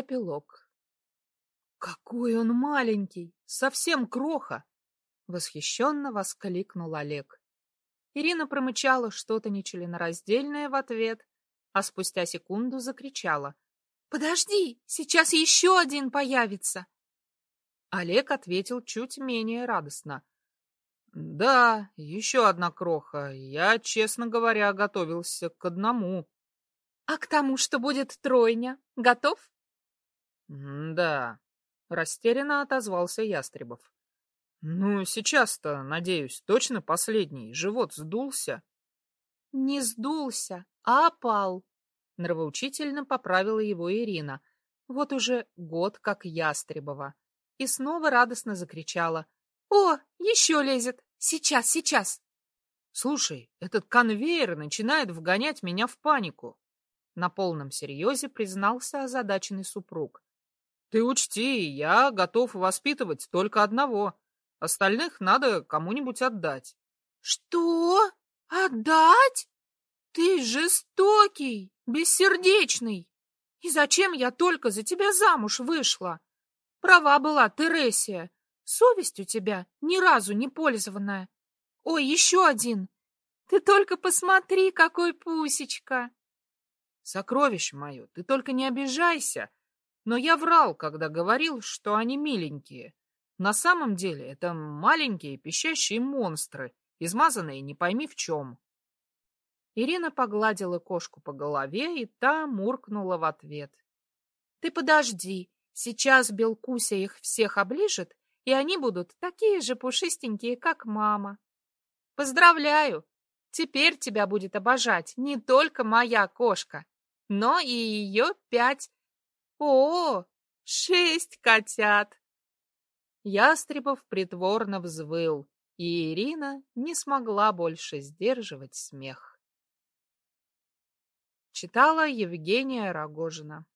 Эпилог. «Какой он маленький! Совсем кроха!» — восхищенно воскликнул Олег. Ирина промычала что-то нечленораздельное в ответ, а спустя секунду закричала. «Подожди, сейчас еще один появится!» Олег ответил чуть менее радостно. «Да, еще одна кроха. Я, честно говоря, готовился к одному». «А к тому, что будет тройня, готов?» «Да», — растерянно отозвался Ястребов. «Ну, сейчас-то, надеюсь, точно последний. Живот сдулся?» «Не сдулся, а опал», — нравоучительно поправила его Ирина. Вот уже год как Ястребова. И снова радостно закричала. «О, еще лезет! Сейчас, сейчас!» «Слушай, этот конвейер начинает вгонять меня в панику!» На полном серьезе признался озадаченный супруг. Ты учти, я готов воспитывать только одного. Остальных надо кому-нибудь отдать. Что? Отдать? Ты жестокий, бессердечный. И зачем я только за тебя замуж вышла? Права была Тересия. Совесть у тебя ни разу не пользованная. Ой, еще один. Ты только посмотри, какой пусечка. Сокровище мое, ты только не обижайся. Но я врал, когда говорил, что они миленькие. На самом деле это маленькие пищащие монстры, измазанные не пойми в чем. Ирина погладила кошку по голове, и та муркнула в ответ. — Ты подожди, сейчас Белкуся их всех оближет, и они будут такие же пушистенькие, как мама. Поздравляю! Теперь тебя будет обожать не только моя кошка, но и ее пять о, шесть котят! Ястребов притворно взвыл, и Ирина не смогла больше сдерживать смех. Читала Евгения Рогожина